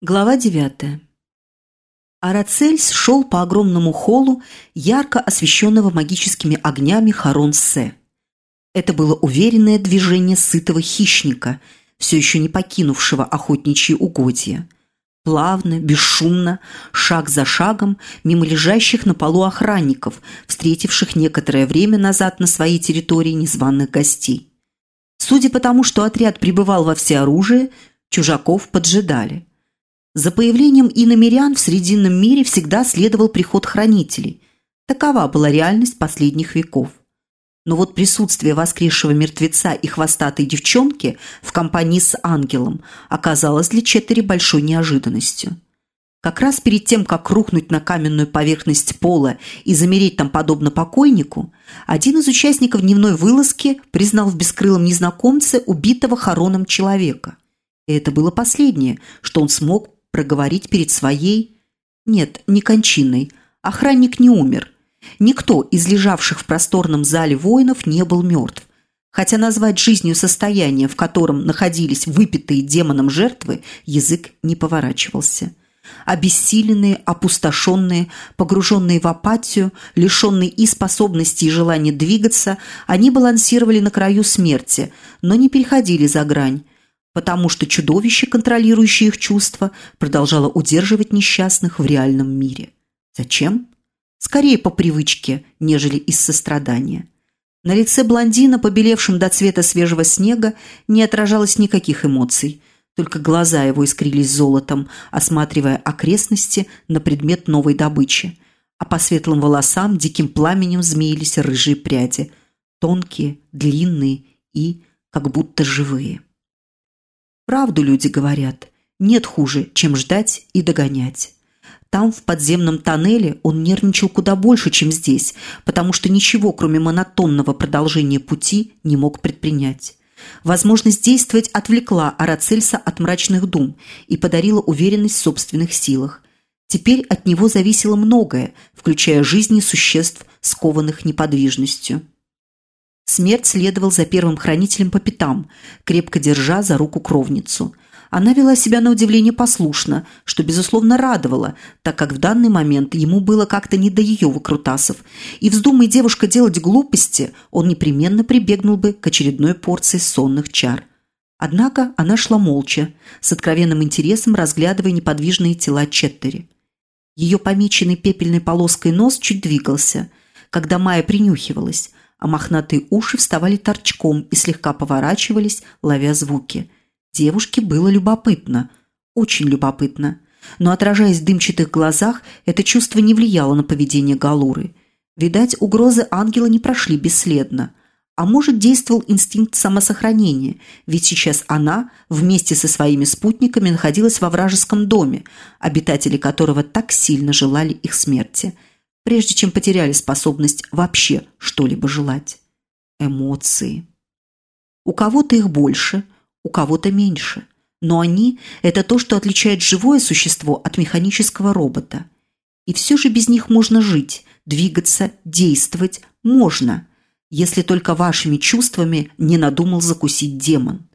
Глава девятая. Арацельс шел по огромному холлу, ярко освещенного магическими огнями Харонсе. Это было уверенное движение сытого хищника, все еще не покинувшего охотничьи угодья. Плавно, бесшумно, шаг за шагом, мимо лежащих на полу охранников, встретивших некоторое время назад на своей территории незваных гостей. Судя по тому, что отряд пребывал во всеоружии, чужаков поджидали. За появлением иномерян в Срединном мире всегда следовал приход хранителей. Такова была реальность последних веков. Но вот присутствие воскресшего мертвеца и хвостатой девчонки в компании с ангелом оказалось для Четтери большой неожиданностью. Как раз перед тем, как рухнуть на каменную поверхность пола и замереть там подобно покойнику, один из участников дневной вылазки признал в бескрылом незнакомце убитого хороном человека. И это было последнее, что он смог проговорить перед своей... Нет, не кончиной. Охранник не умер. Никто из лежавших в просторном зале воинов не был мертв. Хотя назвать жизнью состояние, в котором находились выпитые демоном жертвы, язык не поворачивался. Обессиленные, опустошенные, погруженные в апатию, лишенные и способности, и желания двигаться, они балансировали на краю смерти, но не переходили за грань, потому что чудовище, контролирующее их чувства, продолжало удерживать несчастных в реальном мире. Зачем? Скорее по привычке, нежели из сострадания. На лице блондина, побелевшем до цвета свежего снега, не отражалось никаких эмоций, только глаза его искрились золотом, осматривая окрестности на предмет новой добычи, а по светлым волосам диким пламенем змеились рыжие пряди, тонкие, длинные и как будто живые. Правду люди говорят. Нет хуже, чем ждать и догонять. Там, в подземном тоннеле, он нервничал куда больше, чем здесь, потому что ничего, кроме монотонного продолжения пути, не мог предпринять. Возможность действовать отвлекла Арацельса от мрачных дум и подарила уверенность в собственных силах. Теперь от него зависело многое, включая жизни существ, скованных неподвижностью. Смерть следовал за первым хранителем по пятам, крепко держа за руку кровницу. Она вела себя на удивление послушно, что, безусловно, радовало, так как в данный момент ему было как-то не до ее выкрутасов. И вздумай девушка делать глупости, он непременно прибегнул бы к очередной порции сонных чар. Однако она шла молча, с откровенным интересом разглядывая неподвижные тела Четтери. Ее помеченный пепельной полоской нос чуть двигался, когда Майя принюхивалась, а мохнатые уши вставали торчком и слегка поворачивались, ловя звуки. Девушке было любопытно, очень любопытно. Но, отражаясь в дымчатых глазах, это чувство не влияло на поведение Галуры. Видать, угрозы ангела не прошли бесследно. А может, действовал инстинкт самосохранения, ведь сейчас она вместе со своими спутниками находилась во вражеском доме, обитатели которого так сильно желали их смерти – прежде чем потеряли способность вообще что-либо желать. Эмоции. У кого-то их больше, у кого-то меньше. Но они – это то, что отличает живое существо от механического робота. И все же без них можно жить, двигаться, действовать можно, если только вашими чувствами не надумал закусить демон.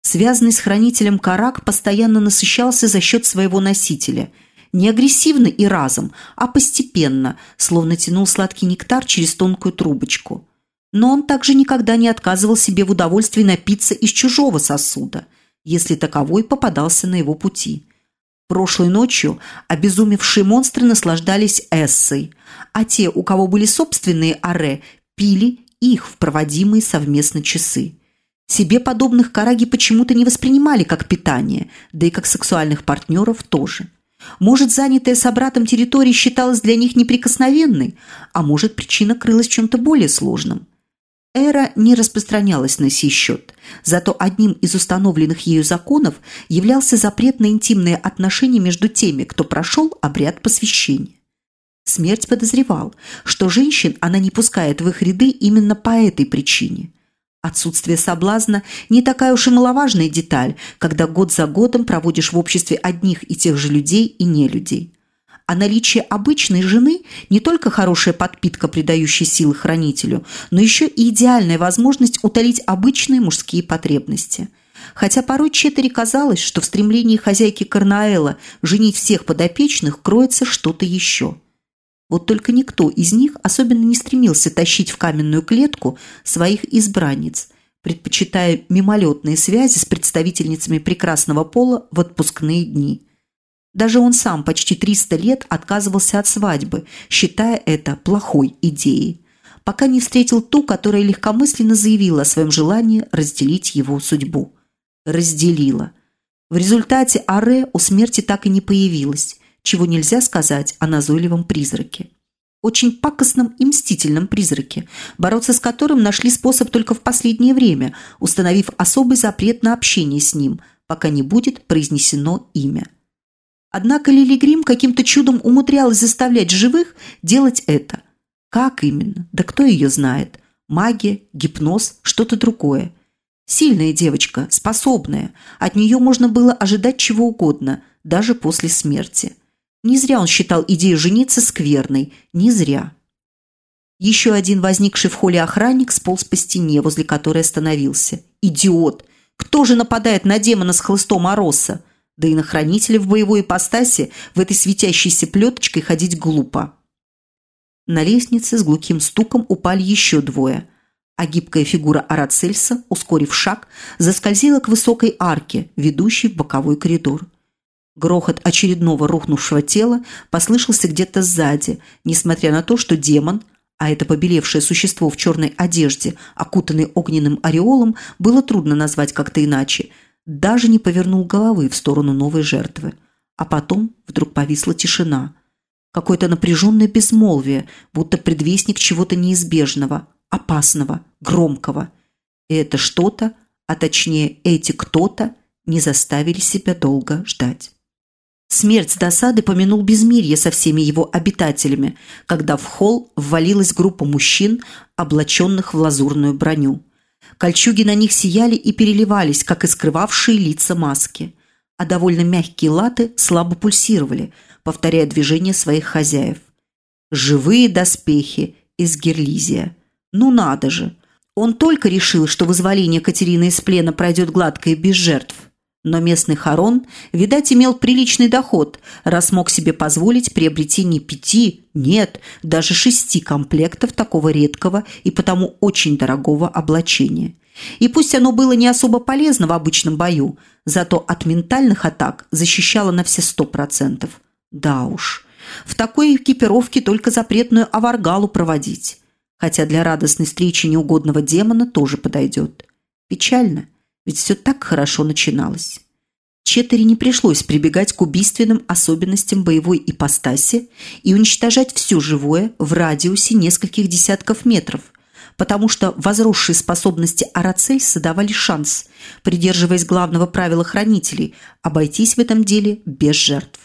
Связанный с хранителем Карак постоянно насыщался за счет своего носителя – не агрессивно и разом, а постепенно, словно тянул сладкий нектар через тонкую трубочку. Но он также никогда не отказывал себе в удовольствии напиться из чужого сосуда, если таковой попадался на его пути. Прошлой ночью обезумевшие монстры наслаждались эссой, а те, у кого были собственные аре, пили их в проводимые совместно часы. Себе подобных караги почему-то не воспринимали как питание, да и как сексуальных партнеров тоже. Может, занятая собратом территория считалась для них неприкосновенной, а может, причина крылась в чем-то более сложном. Эра не распространялась на сей счет, зато одним из установленных ею законов являлся запрет на интимные отношения между теми, кто прошел обряд посвящения. Смерть подозревал, что женщин она не пускает в их ряды именно по этой причине – Отсутствие соблазна не такая уж и маловажная деталь, когда год за годом проводишь в обществе одних и тех же людей и не людей. А наличие обычной жены не только хорошая подпитка, придающая силы хранителю, но еще и идеальная возможность утолить обычные мужские потребности. хотя порой Четери казалось, что в стремлении хозяйки Карнаэла женить всех подопечных кроется что-то еще. Вот только никто из них особенно не стремился тащить в каменную клетку своих избранниц, предпочитая мимолетные связи с представительницами прекрасного пола в отпускные дни. Даже он сам почти 300 лет отказывался от свадьбы, считая это плохой идеей пока не встретил ту, которая легкомысленно заявила о своем желании разделить его судьбу. Разделила. В результате Аре у смерти так и не появилась, чего нельзя сказать о назойливом призраке. Очень пакостном и мстительном призраке, бороться с которым нашли способ только в последнее время, установив особый запрет на общение с ним, пока не будет произнесено имя. Однако Лили Грим каким-то чудом умудрялась заставлять живых делать это – как именно? Да кто ее знает? Магия, гипноз, что-то другое. Сильная девочка, способная. От нее можно было ожидать чего угодно, даже после смерти. Не зря он считал идею жениться скверной. Не зря. Еще один возникший в холле охранник сполз по стене, возле которой остановился. «Идиот! Кто же нападает на демона с хлыстом Ороса? Да и на хранителя в боевой ипостаси в этой светящейся плеточкой ходить глупо». На лестнице с глухим стуком упали еще двое, а гибкая фигура Арацельса, ускорив шаг, заскользила к высокой арке, ведущей в боковой коридор. Грохот очередного рухнувшего тела послышался где-то сзади, несмотря на то, что демон, а это побелевшее существо в черной одежде, окутанный огненным ореолом, было трудно назвать как-то иначе, даже не повернул головы в сторону новой жертвы. А потом вдруг повисла тишина – Какое-то напряженное безмолвие, будто предвестник чего-то неизбежного, опасного, громкого. И это что-то, а точнее эти кто-то, не заставили себя долго ждать. Смерть с досады помянул безмирье со всеми его обитателями, когда в холл ввалилась группа мужчин, облаченных в лазурную броню. Кольчуги на них сияли и переливались, как и скрывавшие лица маски, а довольно мягкие латы слабо пульсировали – повторяя движения своих хозяев. Живые доспехи из Герлизия. Ну надо же! Он только решил, что вызволение Катерины из плена пройдет гладко и без жертв. Но местный Харон, видать, имел приличный доход, раз мог себе позволить приобретение пяти, нет, даже шести комплектов такого редкого и потому очень дорогого облачения. И пусть оно было не особо полезно в обычном бою, зато от ментальных атак защищало на все сто процентов. Да уж, в такой экипировке только запретную аваргалу проводить. Хотя для радостной встречи неугодного демона тоже подойдет. Печально, ведь все так хорошо начиналось. Четыре не пришлось прибегать к убийственным особенностям боевой ипостаси и уничтожать все живое в радиусе нескольких десятков метров, потому что возросшие способности Арацельса давали шанс, придерживаясь главного правила хранителей, обойтись в этом деле без жертв.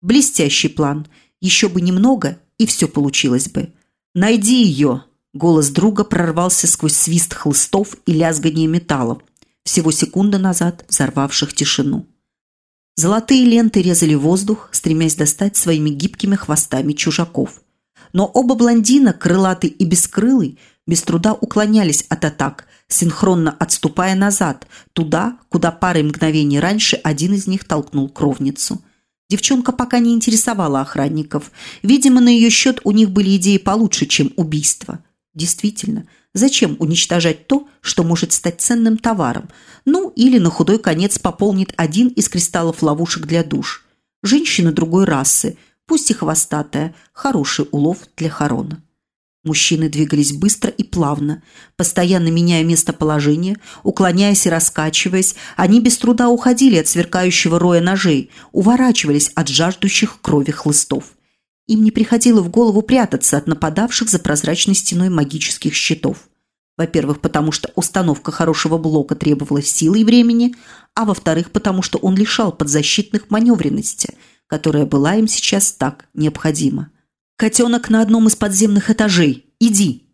Блестящий план. Еще бы немного, и все получилось бы. «Найди ее!» Голос друга прорвался сквозь свист хлыстов и лязгание металлов, всего секунда назад взорвавших тишину. Золотые ленты резали воздух, стремясь достать своими гибкими хвостами чужаков. Но оба блондина, крылатый и бескрылый, без труда уклонялись от атак, синхронно отступая назад, туда, куда парой мгновений раньше один из них толкнул кровницу – Девчонка пока не интересовала охранников. Видимо, на ее счет у них были идеи получше, чем убийство. Действительно, зачем уничтожать то, что может стать ценным товаром? Ну, или на худой конец пополнит один из кристаллов ловушек для душ. Женщина другой расы, пусть и хвостатая, хороший улов для Харона. Мужчины двигались быстро и плавно, постоянно меняя местоположение, уклоняясь и раскачиваясь, они без труда уходили от сверкающего роя ножей, уворачивались от жаждущих крови хлыстов. Им не приходило в голову прятаться от нападавших за прозрачной стеной магических щитов. Во-первых, потому что установка хорошего блока требовала силы и времени, а во-вторых, потому что он лишал подзащитных маневренности, которая была им сейчас так необходима. «Котенок на одном из подземных этажей. Иди!»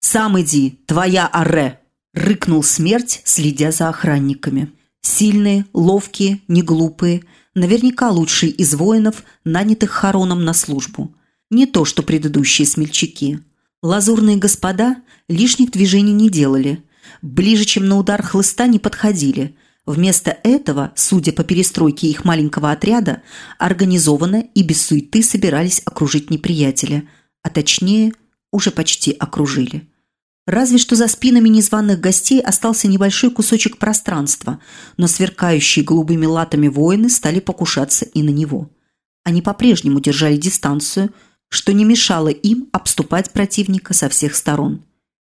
«Сам иди, твоя Арре!» – рыкнул смерть, следя за охранниками. Сильные, ловкие, неглупые, наверняка лучшие из воинов, нанятых Хароном на службу. Не то, что предыдущие смельчаки. Лазурные господа лишних движений не делали. Ближе, чем на удар хлыста, не подходили. Вместо этого, судя по перестройке их маленького отряда, организованно и без суеты собирались окружить неприятеля, а точнее, уже почти окружили. Разве что за спинами незваных гостей остался небольшой кусочек пространства, но сверкающие голубыми латами воины стали покушаться и на него. Они по-прежнему держали дистанцию, что не мешало им обступать противника со всех сторон.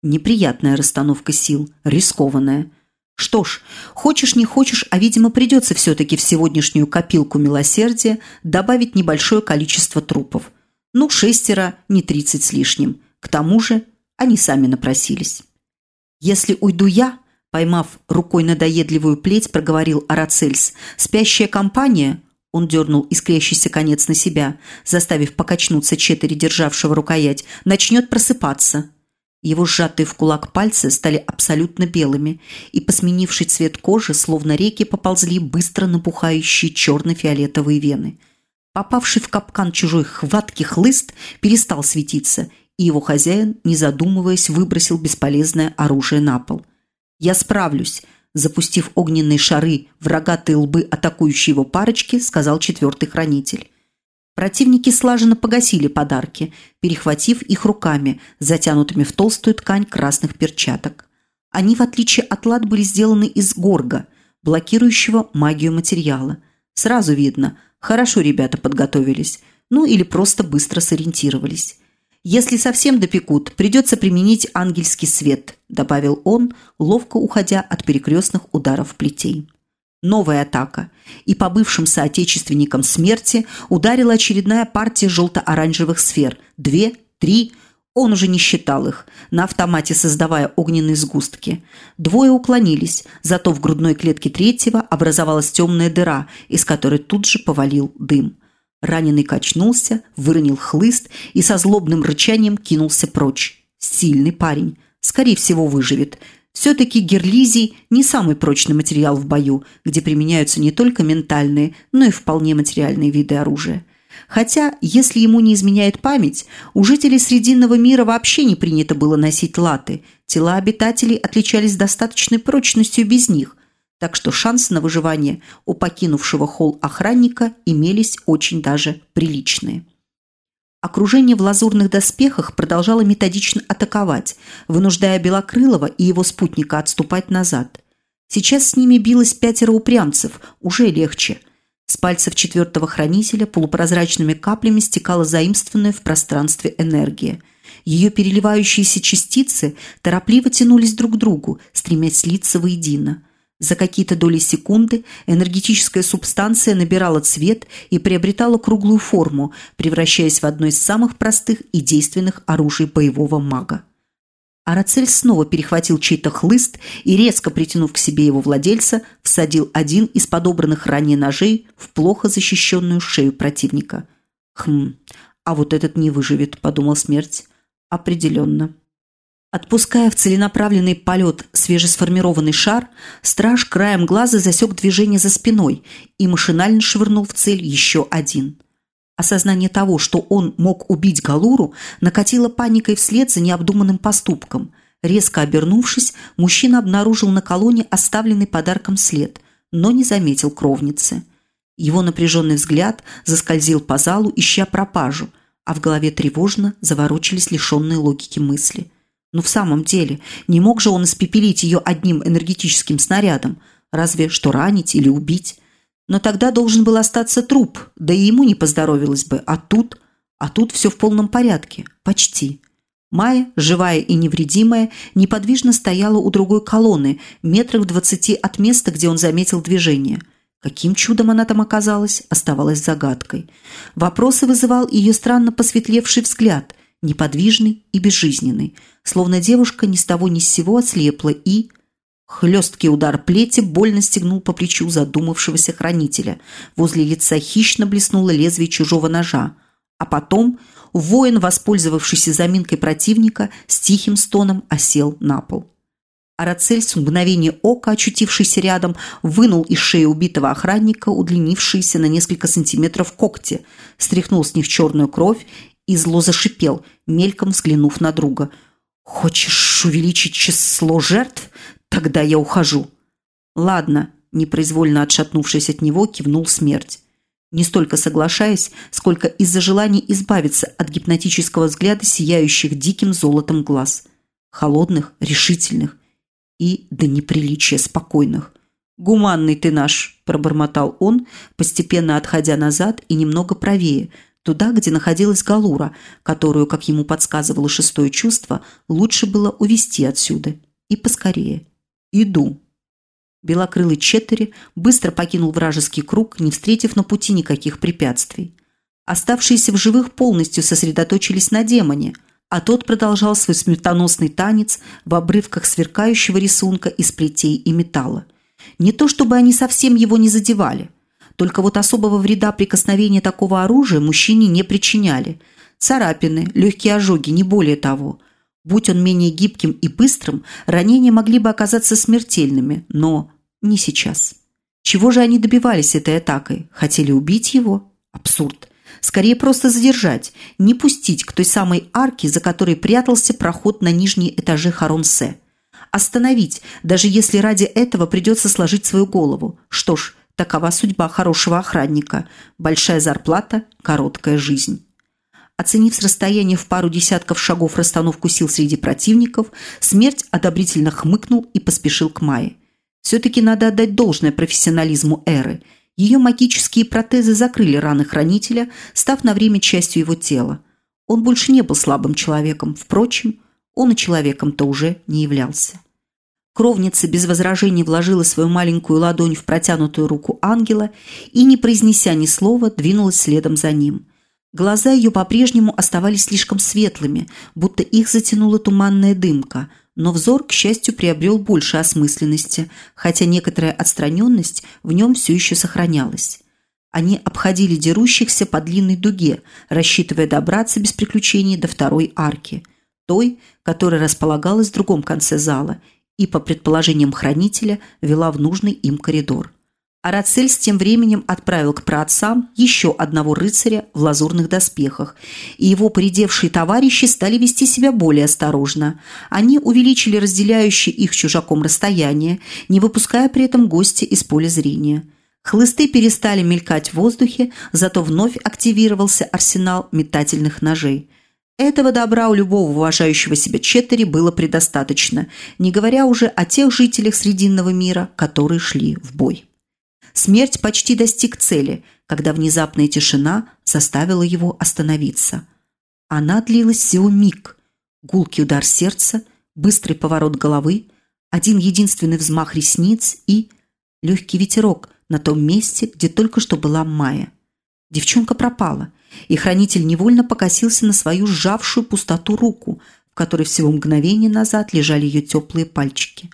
Неприятная расстановка сил, рискованная. Что ж, хочешь не хочешь, а, видимо, придется все-таки в сегодняшнюю копилку милосердия добавить небольшое количество трупов. Ну, шестеро, не тридцать с лишним. К тому же они сами напросились. «Если уйду я», – поймав рукой надоедливую плеть, проговорил Арацельс, «спящая компания он дернул искрящийся конец на себя, заставив покачнуться четыре державшего рукоять, начнет просыпаться. Его сжатые в кулак пальцы стали абсолютно белыми, и посменивший цвет кожи, словно реки, поползли быстро напухающие черно-фиолетовые вены. Попавший в капкан чужой хватки хлыст перестал светиться, и его хозяин, не задумываясь, выбросил бесполезное оружие на пол. «Я справлюсь», запустив огненные шары в рогатые лбы атакующей его парочки, сказал четвертый хранитель. Противники слаженно погасили подарки, перехватив их руками, затянутыми в толстую ткань красных перчаток. Они, в отличие от лад, были сделаны из горга, блокирующего магию материала. Сразу видно, хорошо ребята подготовились, ну или просто быстро сориентировались. «Если совсем допекут, придется применить ангельский свет», добавил он, ловко уходя от перекрестных ударов плетей. Новая атака. И по бывшим соотечественникам смерти ударила очередная партия желто-оранжевых сфер. Две, три, он уже не считал их, на автомате создавая огненные сгустки. Двое уклонились, зато в грудной клетке третьего образовалась темная дыра, из которой тут же повалил дым. Раненый качнулся, выронил хлыст и со злобным рычанием кинулся прочь. Сильный парень. Скорее всего, выживет. Все-таки герлизий не самый прочный материал в бою, где применяются не только ментальные, но и вполне материальные виды оружия. Хотя, если ему не изменяет память, у жителей Срединного мира вообще не принято было носить латы. Тела обитателей отличались достаточной прочностью без них, так что шансы на выживание у покинувшего холл охранника имелись очень даже приличные. Окружение в лазурных доспехах продолжало методично атаковать, вынуждая Белокрылова и его спутника отступать назад. Сейчас с ними билось пятеро упрямцев, уже легче. С пальцев четвертого хранителя полупрозрачными каплями стекала заимствованная в пространстве энергия. Ее переливающиеся частицы торопливо тянулись друг к другу, стремясь слиться воедино – за какие-то доли секунды энергетическая субстанция набирала цвет и приобретала круглую форму, превращаясь в одно из самых простых и действенных оружий боевого мага. Арацель снова перехватил чей-то хлыст и, резко притянув к себе его владельца, всадил один из подобранных ранее ножей в плохо защищенную шею противника. «Хм, а вот этот не выживет», – подумал смерть. «Определенно». Отпуская в целенаправленный полет свежесформированный шар, страж краем глаза засек движение за спиной и машинально швырнул в цель еще один. Осознание того, что он мог убить Галуру, накатило паникой вслед за необдуманным поступком. Резко обернувшись, мужчина обнаружил на колонне оставленный подарком след, но не заметил кровницы. Его напряженный взгляд заскользил по залу, ища пропажу, а в голове тревожно заворочились лишенные логики мысли – но в самом деле, не мог же он испепелить ее одним энергетическим снарядом, разве что ранить или убить. Но тогда должен был остаться труп, да и ему не поздоровилось бы. А тут... А тут все в полном порядке. Почти. Майя, живая и невредимая, неподвижно стояла у другой колонны, метрах двадцати от места, где он заметил движение. Каким чудом она там оказалась, оставалось загадкой. Вопросы вызывал ее странно посветлевший взгляд – неподвижный и безжизненный, словно девушка ни с того ни с сего ослепла и... Хлесткий удар плети больно стегнул по плечу задумавшегося хранителя. Возле лица хищно блеснуло лезвие чужого ножа. А потом воин, воспользовавшийся заминкой противника, с тихим стоном осел на пол. Арацельс в мгновение ока, очутившийся рядом, вынул из шеи убитого охранника удлинившиеся на несколько сантиметров когти, стряхнул с них черную кровь и зло зашипел, мельком взглянув на друга. «Хочешь увеличить число жертв? Тогда я ухожу». «Ладно, непроизвольно отшатнувшись от него, кивнул смерть. Не столько соглашаясь, сколько из-за желания избавиться от гипнотического взгляда сияющих диким золотом глаз. Холодных, решительных и до неприличия спокойных. «Гуманный ты наш!» – пробормотал он, постепенно отходя назад и немного правее, туда, где находилась Галура, которую, как ему подсказывало шестое чувство, лучше было увести отсюда. И поскорее. «Иду!» Белокрылый Четтери быстро покинул вражеский круг, не встретив на пути никаких препятствий. Оставшиеся в живых полностью сосредоточились на демоне, а тот продолжал свой смертоносный танец в обрывках сверкающего рисунка из плетей и металла. Не то чтобы они совсем его не задевали, только вот особого вреда прикосновения такого оружия мужчине не причиняли. Царапины, легкие ожоги, не более того – Будь он менее гибким и быстрым, ранения могли бы оказаться смертельными, но не сейчас. Чего же они добивались этой атакой? Хотели убить его? Абсурд. Скорее просто задержать, не пустить к той самой арке, за которой прятался проход на нижние этажи Харонсе. Остановить, даже если ради этого придется сложить свою голову. Что ж, такова судьба хорошего охранника. Большая зарплата, короткая жизнь. Оценив с расстояния в пару десятков шагов расстановку сил среди противников, смерть одобрительно хмыкнул и поспешил к Майе. Все-таки надо отдать должное профессионализму Эры. Ее магические протезы закрыли раны хранителя, став на время частью его тела. Он больше не был слабым человеком. Впрочем, он и человеком-то уже не являлся. Кровница без возражений вложила свою маленькую ладонь в протянутую руку ангела и, не произнеся ни слова, двинулась следом за ним – Глаза ее по-прежнему оставались слишком светлыми, будто их затянула туманная дымка, но взор, к счастью, приобрел больше осмысленности, хотя некоторая отстраненность в нем все еще сохранялась. Они обходили дерущихся по длинной дуге, рассчитывая добраться без приключений до второй арки, той, которая располагалась в другом конце зала и, по предположениям хранителя, вела в нужный им коридор. Арацельс тем временем отправил к праотцам еще одного рыцаря в лазурных доспехах, и его поредевшие товарищи стали вести себя более осторожно. Они увеличили разделяющее их чужаком расстояние, не выпуская при этом гостя из поля зрения. Хлысты перестали мелькать в воздухе, зато вновь активировался арсенал метательных ножей. Этого добра у любого уважающего себя Четтери было предостаточно, не говоря уже о тех жителях Срединного мира, которые шли в бой. Смерть почти достиг цели, когда внезапная тишина заставила его остановиться. Она длилась всего миг. Гулкий удар сердца, быстрый поворот головы, один единственный взмах ресниц и легкий ветерок на том месте, где только что была Майя. Девчонка пропала, и хранитель невольно покосился на свою сжавшую пустоту руку, в которой всего мгновение назад лежали ее теплые пальчики.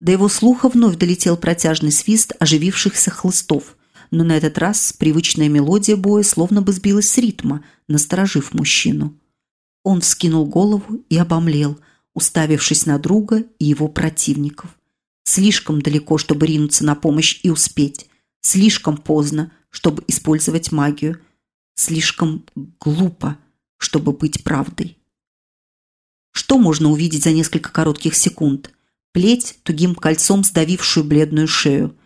До его слуха вновь долетел протяжный свист оживившихся хлыстов, но на этот раз привычная мелодия боя словно бы сбилась с ритма, насторожив мужчину. Он вскинул голову и обомлел, уставившись на друга и его противников. Слишком далеко, чтобы ринуться на помощь и успеть. Слишком поздно, чтобы использовать магию. Слишком глупо, чтобы быть правдой. Что можно увидеть за несколько коротких секунд? плеть, тугим кольцом сдавившую бледную шею,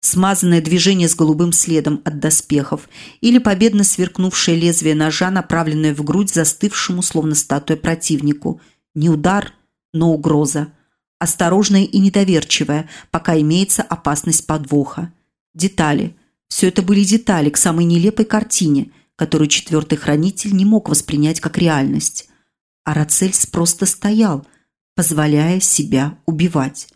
смазанное движение с голубым следом от доспехов или победно сверкнувшее лезвие ножа, направленное в грудь застывшему, словно статуя противнику. Не удар, но угроза. Осторожная и недоверчивая, пока имеется опасность подвоха. Детали. Все это были детали к самой нелепой картине, которую четвертый хранитель не мог воспринять как реальность. Арацельс просто стоял – позволяя себя убивать.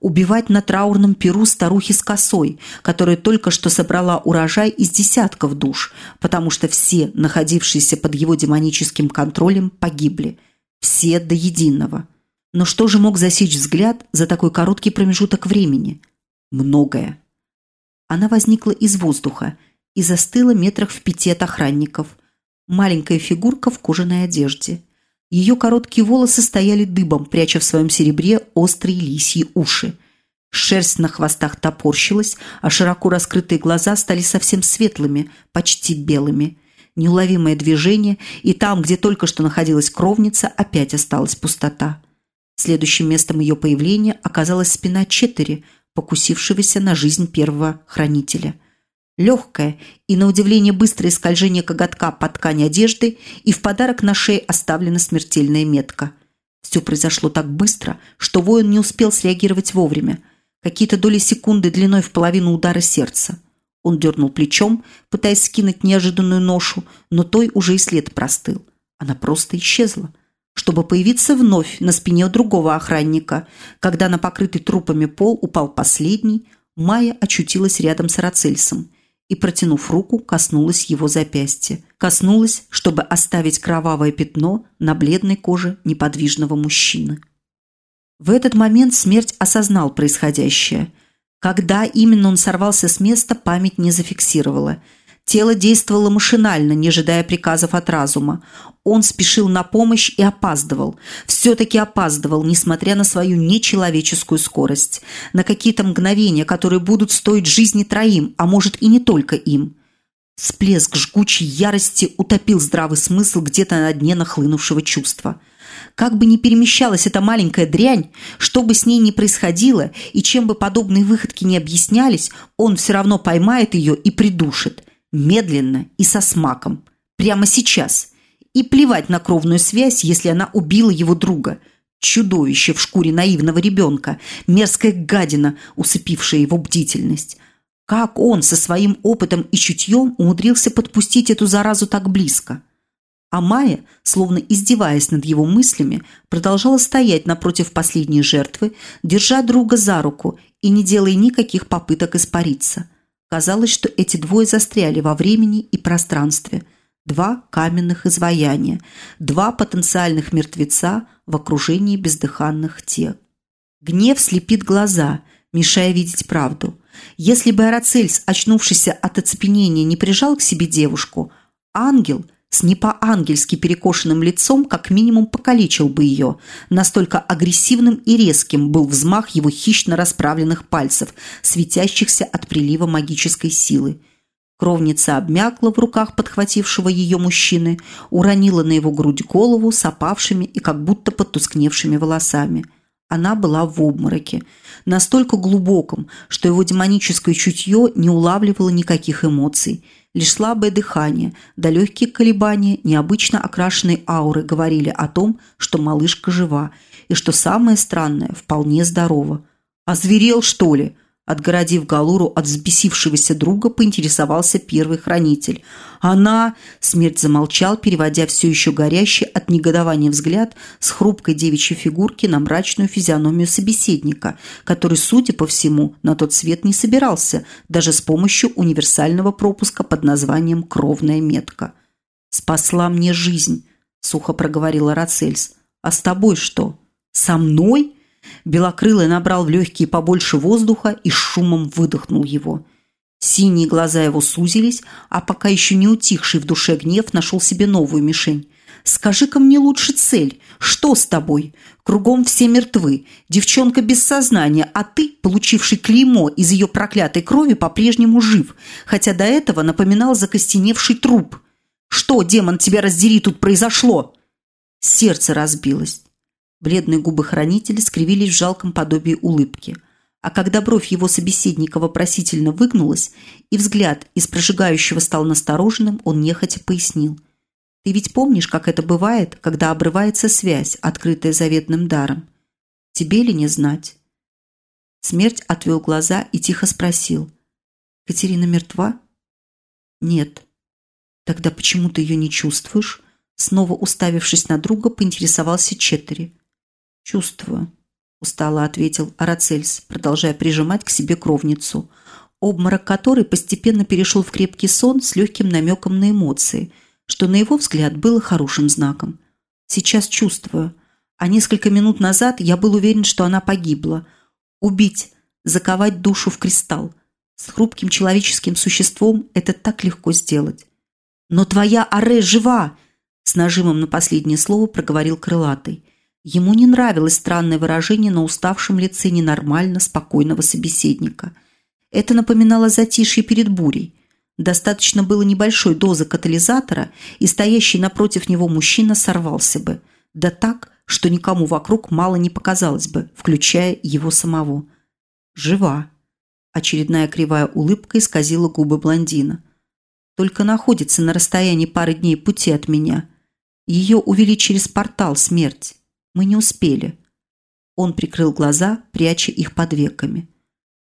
Убивать на траурном перу старухи с косой, которая только что собрала урожай из десятков душ, потому что все, находившиеся под его демоническим контролем, погибли. Все до единого. Но что же мог засечь взгляд за такой короткий промежуток времени? Многое. Она возникла из воздуха и застыла метрах в пяти от охранников. Маленькая фигурка в кожаной одежде – ее короткие волосы стояли дыбом, пряча в своем серебре острые лисьи уши. Шерсть на хвостах топорщилась, а широко раскрытые глаза стали совсем светлыми, почти белыми. Неуловимое движение, и там, где только что находилась кровница, опять осталась пустота. Следующим местом ее появления оказалась спина Четыре, покусившегося на жизнь первого хранителя. Легкое и, на удивление, быстрое скольжение коготка по ткани одежды и в подарок на шее оставлена смертельная метка. Все произошло так быстро, что воин не успел среагировать вовремя. Какие-то доли секунды длиной в половину удара сердца. Он дернул плечом, пытаясь скинуть неожиданную ношу, но той уже и след простыл. Она просто исчезла чтобы появиться вновь на спине другого охранника. Когда на покрытый трупами пол упал последний, Майя очутилась рядом с Арацельсом и, протянув руку, коснулась его запястья. Коснулась, чтобы оставить кровавое пятно на бледной коже неподвижного мужчины. В этот момент смерть осознал происходящее. Когда именно он сорвался с места, память не зафиксировала – Тело действовало машинально, не ожидая приказов от разума. Он спешил на помощь и опаздывал. Все-таки опаздывал, несмотря на свою нечеловеческую скорость. На какие-то мгновения, которые будут стоить жизни троим, а может и не только им. Всплеск жгучей ярости утопил здравый смысл где-то на дне нахлынувшего чувства. Как бы ни перемещалась эта маленькая дрянь, что бы с ней ни происходило, и чем бы подобные выходки не объяснялись, он все равно поймает ее и придушит – медленно и со смаком, прямо сейчас. И плевать на кровную связь, если она убила его друга. Чудовище в шкуре наивного ребенка, мерзкая гадина, усыпившая его бдительность. Как он со своим опытом и чутьем умудрился подпустить эту заразу так близко? А Майя, словно издеваясь над его мыслями, продолжала стоять напротив последней жертвы, держа друга за руку и не делая никаких попыток испариться. Казалось, что эти двое застряли во времени и пространстве. Два каменных изваяния, два потенциальных мертвеца в окружении бездыханных тел. Гнев слепит глаза, мешая видеть правду. Если бы Арацельс, очнувшийся от оцепенения, не прижал к себе девушку, ангел – с не по-ангельски перекошенным лицом как минимум покалечил бы ее. Настолько агрессивным и резким был взмах его хищно расправленных пальцев, светящихся от прилива магической силы. Кровница обмякла в руках подхватившего ее мужчины, уронила на его грудь голову с опавшими и как будто потускневшими волосами. Она была в обмороке, настолько глубоком, что его демоническое чутье не улавливало никаких эмоций – Лишь слабое дыхание да легкие колебания необычно окрашенной ауры говорили о том, что малышка жива и, что самое странное, вполне здорова. «Озверел, что ли?» Отгородив Галуру от взбесившегося друга, поинтересовался первый хранитель. «Она...» – смерть замолчал, переводя все еще горящий от негодования взгляд с хрупкой девичьей фигурки на мрачную физиономию собеседника, который, судя по всему, на тот свет не собирался, даже с помощью универсального пропуска под названием «кровная метка». «Спасла мне жизнь», – сухо проговорила Рацельс. «А с тобой что? Со мной?» Белокрылый набрал в легкие побольше воздуха и шумом выдохнул его. Синие глаза его сузились, а пока еще не утихший в душе гнев нашел себе новую мишень. «Скажи-ка мне лучше цель. Что с тобой? Кругом все мертвы. Девчонка без сознания, а ты, получивший клеймо из ее проклятой крови, по-прежнему жив, хотя до этого напоминал закостеневший труп. Что, демон, тебя раздери, тут произошло?» Сердце разбилось. Бледные губы хранителя скривились в жалком подобии улыбки. А когда бровь его собеседника вопросительно выгнулась, и взгляд из прожигающего стал настороженным, он нехотя пояснил. «Ты ведь помнишь, как это бывает, когда обрывается связь, открытая заветным даром? Тебе ли не знать?» Смерть отвел глаза и тихо спросил. «Катерина мертва?» «Нет». «Тогда почему ты ее не чувствуешь?» Снова уставившись на друга, поинтересовался Четтери. «Чувствую», – устало ответил Арацельс, продолжая прижимать к себе кровницу, обморок которой постепенно перешел в крепкий сон с легким намеком на эмоции, что на его взгляд было хорошим знаком. «Сейчас чувствую, а несколько минут назад я был уверен, что она погибла. Убить, заковать душу в кристалл. С хрупким человеческим существом это так легко сделать. «Но твоя Аре жива!» С нажимом на последнее слово проговорил крылатый. Ему не нравилось странное выражение на уставшем лице ненормально спокойного собеседника. Это напоминало затишье перед бурей. Достаточно было небольшой дозы катализатора, и стоящий напротив него мужчина сорвался бы. Да так, что никому вокруг мало не показалось бы, включая его самого. Жива. Очередная кривая улыбка исказила губы блондина. Только находится на расстоянии пары дней пути от меня. Ее увели через портал смерть. Мы не успели. Он прикрыл глаза, пряча их под веками.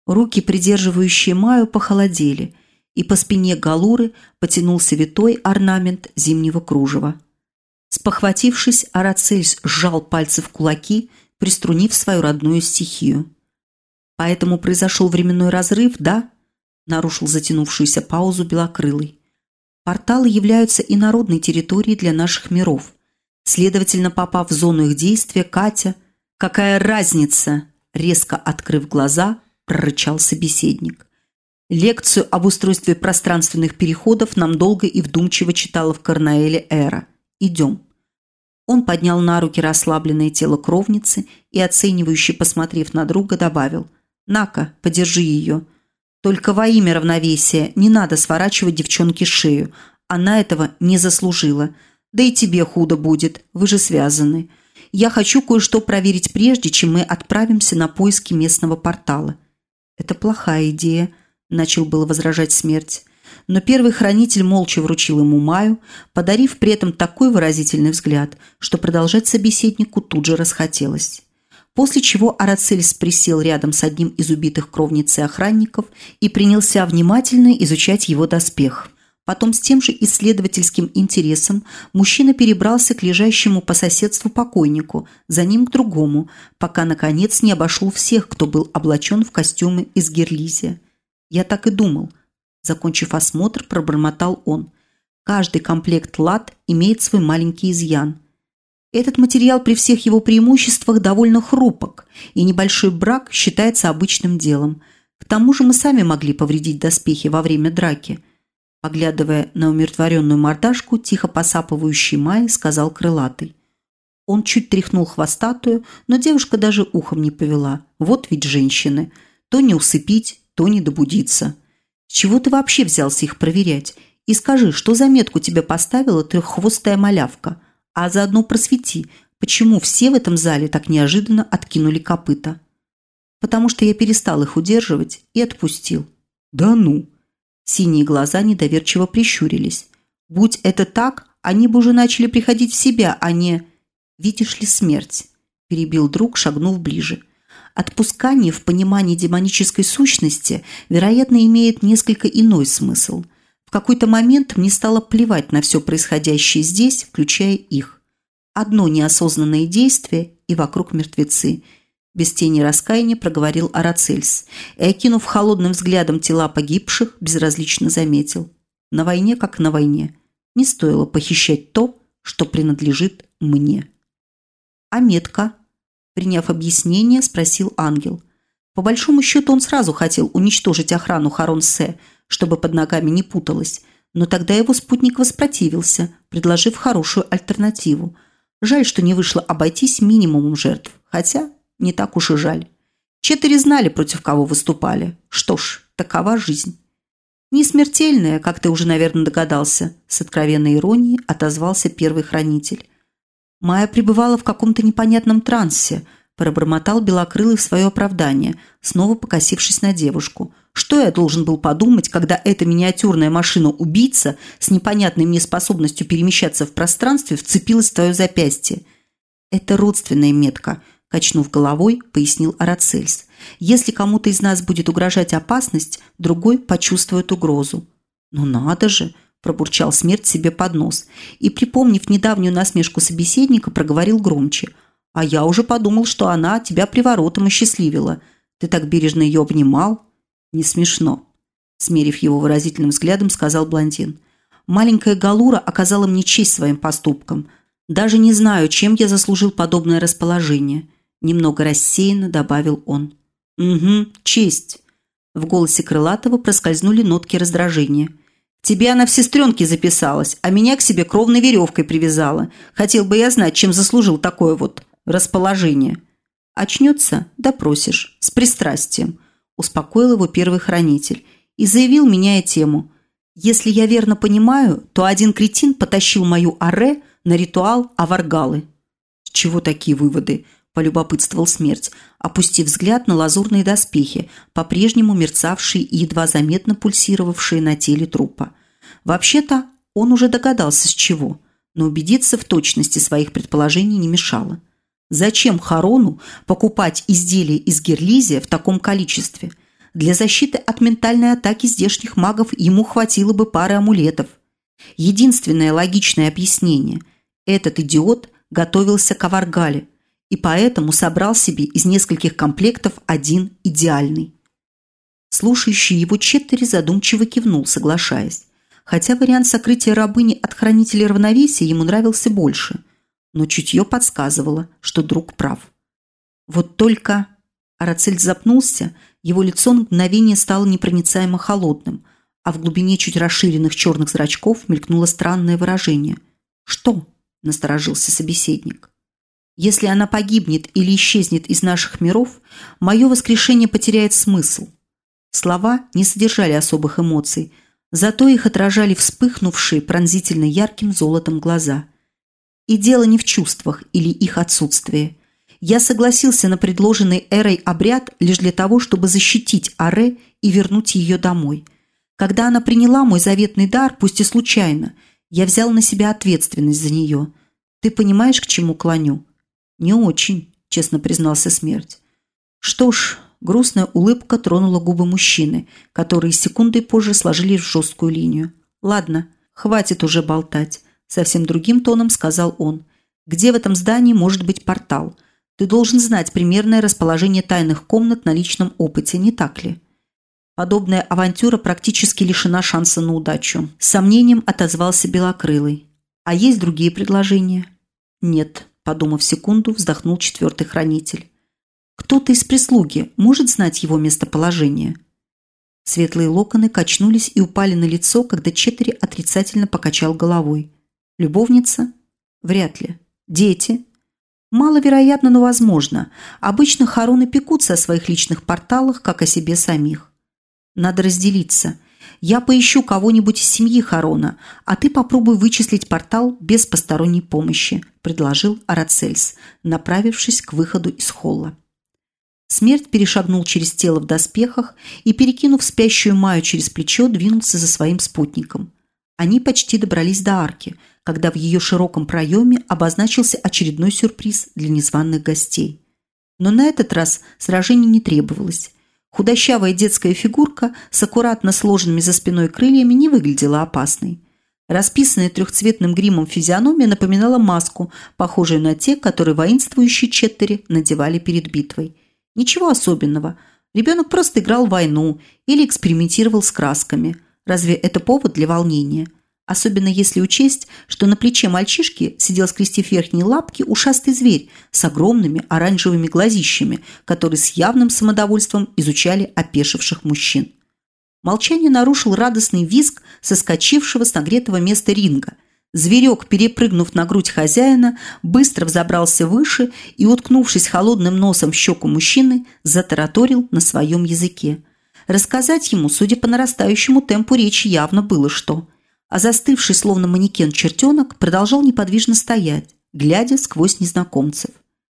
Руки, придерживающие Маю, похолодели, и по спине Галуры потянулся витой орнамент зимнего кружева. Спохватившись, Арацельс сжал пальцы в кулаки, приструнив свою родную стихию. Поэтому произошел временной разрыв, да? Нарушил затянувшуюся паузу Белокрылый. Порталы являются инородной территорией для наших миров. Следовательно, попав в зону их действия, Катя... «Какая разница?» Резко открыв глаза, прорычал собеседник. Лекцию об устройстве пространственных переходов нам долго и вдумчиво читала в Карнаэле Эра. Идем. Он поднял на руки расслабленное тело кровницы и, оценивающе посмотрев на друга, добавил «На-ка, подержи ее. Только во имя равновесия не надо сворачивать девчонке шею. Она этого не заслужила. Да и тебе худо будет, вы же связаны. Я хочу кое-что проверить прежде, чем мы отправимся на поиски местного портала». «Это плохая идея», – начал было возражать смерть. Но первый хранитель молча вручил ему Маю, подарив при этом такой выразительный взгляд, что продолжать собеседнику тут же расхотелось после чего Арацельс присел рядом с одним из убитых кровницы охранников и принялся внимательно изучать его доспех. Потом с тем же исследовательским интересом мужчина перебрался к лежащему по соседству покойнику, за ним к другому, пока, наконец, не обошел всех, кто был облачен в костюмы из герлизия. «Я так и думал», – закончив осмотр, пробормотал он. «Каждый комплект лад имеет свой маленький изъян – этот материал при всех его преимуществах довольно хрупок, и небольшой брак считается обычным делом. К тому же мы сами могли повредить доспехи во время драки. Поглядывая на умиротворенную мордашку, тихо посапывающий Май, сказал крылатый. Он чуть тряхнул хвостатую, но девушка даже ухом не повела. Вот ведь женщины. То не усыпить, то не добудиться. С чего ты вообще взялся их проверять? И скажи, что заметку тебе поставила треххвостая малявка – а заодно просвети, почему все в этом зале так неожиданно откинули копыта. Потому что я перестал их удерживать и отпустил. Да ну! Синие глаза недоверчиво прищурились. Будь это так, они бы уже начали приходить в себя, а не... Видишь ли смерть? Перебил друг, шагнув ближе. Отпускание в понимании демонической сущности, вероятно, имеет несколько иной смысл – в какой-то момент мне стало плевать на все происходящее здесь, включая их. Одно неосознанное действие и вокруг мертвецы. Без тени раскаяния проговорил Арацельс и, окинув холодным взглядом тела погибших, безразлично заметил. На войне, как на войне. Не стоило похищать то, что принадлежит мне. А метка? Приняв объяснение, спросил ангел. По большому счету он сразу хотел уничтожить охрану Харонсе – чтобы под ногами не путалось, но тогда его спутник воспротивился, предложив хорошую альтернативу. Жаль, что не вышло обойтись минимумом жертв, хотя не так уж и жаль. Четыре знали, против кого выступали. Что ж, такова жизнь. Не смертельная, как ты уже, наверное, догадался, с откровенной иронией отозвался первый хранитель. Майя пребывала в каком-то непонятном трансе, пробормотал Белокрылый в свое оправдание, снова покосившись на девушку – что я должен был подумать, когда эта миниатюрная машина-убийца с непонятной мне способностью перемещаться в пространстве вцепилась в твое запястье? Это родственная метка, качнув головой, пояснил Арацельс. Если кому-то из нас будет угрожать опасность, другой почувствует угрозу. Ну надо же, пробурчал смерть себе под нос и, припомнив недавнюю насмешку собеседника, проговорил громче. «А я уже подумал, что она тебя приворотом осчастливила. Ты так бережно ее обнимал, «Не смешно», – смерив его выразительным взглядом, сказал блондин. «Маленькая Галура оказала мне честь своим поступком. Даже не знаю, чем я заслужил подобное расположение», – немного рассеянно добавил он. «Угу, честь». В голосе Крылатова проскользнули нотки раздражения. «Тебе она в сестренке записалась, а меня к себе кровной веревкой привязала. Хотел бы я знать, чем заслужил такое вот расположение». «Очнется? Допросишь. С пристрастием успокоил его первый хранитель и заявил, меняя тему. «Если я верно понимаю, то один кретин потащил мою аре на ритуал Аваргалы». «С чего такие выводы?» – полюбопытствовал смерть, опустив взгляд на лазурные доспехи, по-прежнему мерцавшие и едва заметно пульсировавшие на теле трупа. Вообще-то он уже догадался с чего, но убедиться в точности своих предположений не мешало. Зачем Харону покупать изделия из герлизия в таком количестве? Для защиты от ментальной атаки здешних магов ему хватило бы пары амулетов. Единственное логичное объяснение – этот идиот готовился к Аваргале и поэтому собрал себе из нескольких комплектов один идеальный. Слушающий его Четтери задумчиво кивнул, соглашаясь. Хотя вариант сокрытия рабыни от хранителя равновесия ему нравился больше – но чутье подсказывало, что друг прав. Вот только Арацель запнулся, его лицо на мгновение стало непроницаемо холодным, а в глубине чуть расширенных черных зрачков мелькнуло странное выражение. «Что?» – насторожился собеседник. «Если она погибнет или исчезнет из наших миров, мое воскрешение потеряет смысл». Слова не содержали особых эмоций, зато их отражали вспыхнувшие пронзительно ярким золотом глаза – и дело не в чувствах или их отсутствии. Я согласился на предложенный Эрой обряд лишь для того, чтобы защитить Аре и вернуть ее домой. Когда она приняла мой заветный дар, пусть и случайно, я взял на себя ответственность за нее. Ты понимаешь, к чему клоню? Не очень, честно признался смерть. Что ж, грустная улыбка тронула губы мужчины, которые секундой позже сложились в жесткую линию. Ладно, хватит уже болтать. Совсем другим тоном сказал он. «Где в этом здании может быть портал? Ты должен знать примерное расположение тайных комнат на личном опыте, не так ли?» Подобная авантюра практически лишена шанса на удачу. С сомнением отозвался Белокрылый. «А есть другие предложения?» «Нет», – подумав секунду, вздохнул четвертый хранитель. «Кто-то из прислуги может знать его местоположение?» Светлые локоны качнулись и упали на лицо, когда Четыре отрицательно покачал головой. Любовница? Вряд ли. Дети? Маловероятно, но возможно. Обычно хороны пекутся о своих личных порталах, как о себе самих. Надо разделиться. Я поищу кого-нибудь из семьи Харона, а ты попробуй вычислить портал без посторонней помощи», – предложил Арацельс, направившись к выходу из холла. Смерть перешагнул через тело в доспехах и, перекинув спящую Маю через плечо, двинулся за своим спутником. Они почти добрались до арки, когда в ее широком проеме обозначился очередной сюрприз для незваных гостей. Но на этот раз сражение не требовалось. Худощавая детская фигурка с аккуратно сложенными за спиной крыльями не выглядела опасной. Расписанная трехцветным гримом физиономия напоминала маску, похожую на те, которые воинствующие Четтери надевали перед битвой. Ничего особенного. Ребенок просто играл в войну или экспериментировал с красками. Разве это повод для волнения? Особенно если учесть, что на плече мальчишки сидел, скрестив верхние лапки, ушастый зверь с огромными оранжевыми глазищами, которые с явным самодовольством изучали опешивших мужчин. Молчание нарушил радостный визг соскочившего с нагретого места ринга. Зверек, перепрыгнув на грудь хозяина, быстро взобрался выше и, уткнувшись холодным носом в щеку мужчины, затараторил на своем языке. Рассказать ему, судя по нарастающему темпу речи, явно было что – а застывший, словно манекен чертенок, продолжал неподвижно стоять, глядя сквозь незнакомцев.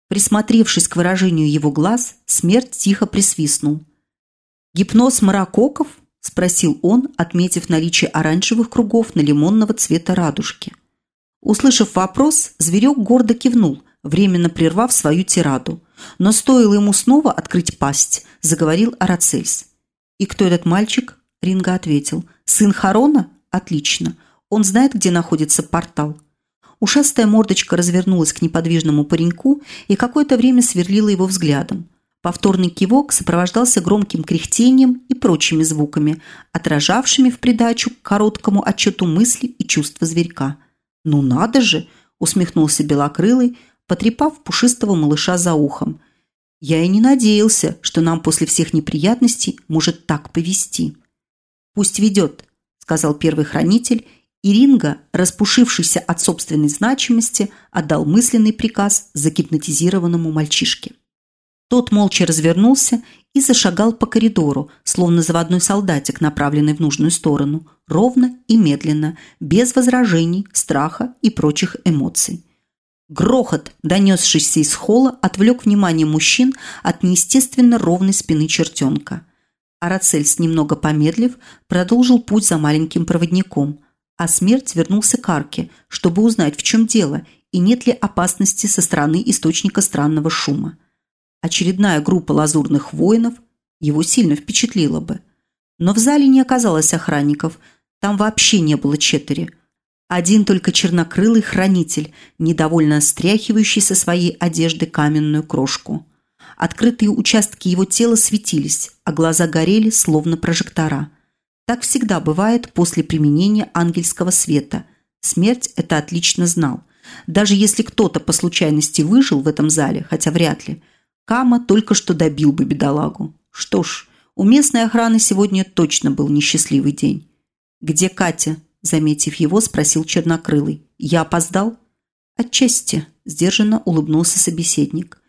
Присмотревшись к выражению его глаз, смерть тихо присвистнул. «Гипноз маракоков?» – спросил он, отметив наличие оранжевых кругов на лимонного цвета радужки. Услышав вопрос, зверек гордо кивнул, временно прервав свою тираду. Но стоило ему снова открыть пасть, заговорил Арацельс. «И кто этот мальчик?» – Ринга ответил. «Сын Харона? Отлично. Он знает, где находится портал. Ушастая мордочка развернулась к неподвижному пареньку и какое-то время сверлила его взглядом. Повторный кивок сопровождался громким кряхтением и прочими звуками, отражавшими в придачу короткому отчету мысли и чувства зверька. «Ну надо же!» – усмехнулся Белокрылый, потрепав пушистого малыша за ухом. «Я и не надеялся, что нам после всех неприятностей может так повести». «Пусть ведет», сказал первый хранитель, и Ринга, распушившийся от собственной значимости, отдал мысленный приказ загипнотизированному мальчишке. Тот молча развернулся и зашагал по коридору, словно заводной солдатик, направленный в нужную сторону, ровно и медленно, без возражений, страха и прочих эмоций. Грохот, донесшийся из холла, отвлек внимание мужчин от неестественно ровной спины чертенка. Арацельс, немного помедлив, продолжил путь за маленьким проводником, а смерть вернулся к арке, чтобы узнать, в чем дело и нет ли опасности со стороны источника странного шума. Очередная группа лазурных воинов его сильно впечатлила бы. Но в зале не оказалось охранников, там вообще не было четыре. Один только чернокрылый хранитель, недовольно стряхивающий со своей одежды каменную крошку. Открытые участки его тела светились, а глаза горели, словно прожектора. Так всегда бывает после применения ангельского света. Смерть это отлично знал. Даже если кто-то по случайности выжил в этом зале, хотя вряд ли, Кама только что добил бы бедолагу. Что ж, у местной охраны сегодня точно был несчастливый день. «Где Катя?» – заметив его, спросил Чернокрылый. «Я опоздал?» «Отчасти», – сдержанно улыбнулся собеседник.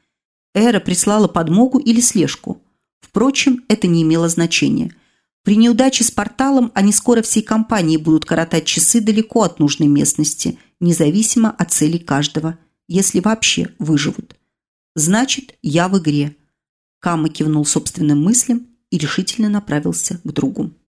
Эра прислала подмогу или слежку. Впрочем, это не имело значения. При неудаче с порталом они скоро всей компанией будут коротать часы далеко от нужной местности, независимо от целей каждого, если вообще выживут. Значит, я в игре. Кама кивнул собственным мыслям и решительно направился к другу.